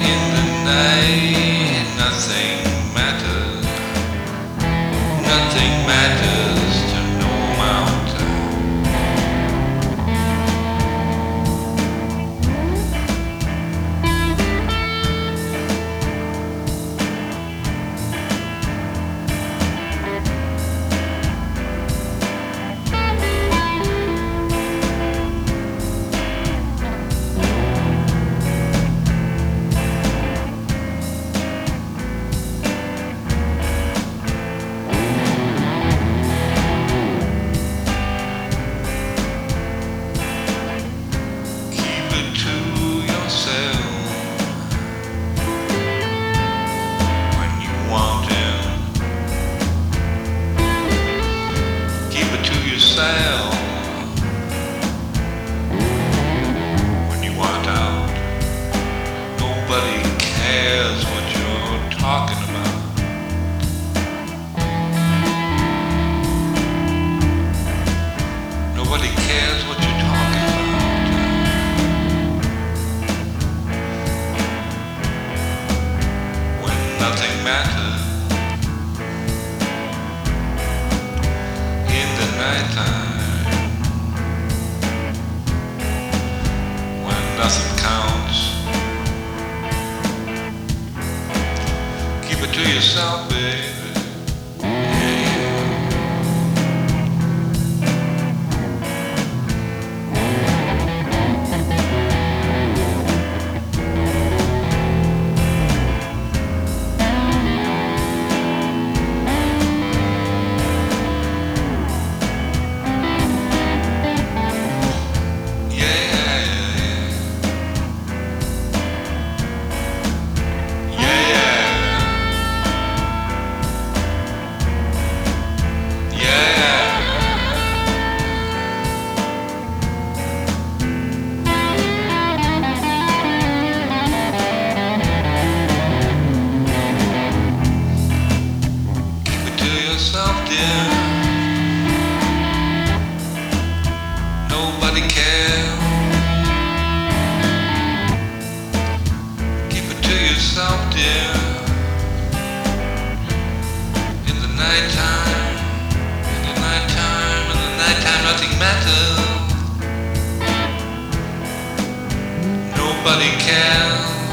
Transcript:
In the night, nothing matters. Nothing matters. When you out. Nobody cares what you're talking about. Nobody cares what you're talking about. when nothing matters when nothing counts keep it to yourself baby Nobody cares. Keep it to yourself, dear. In the nighttime, in the nighttime, in the nighttime, nothing matters. Nobody cares.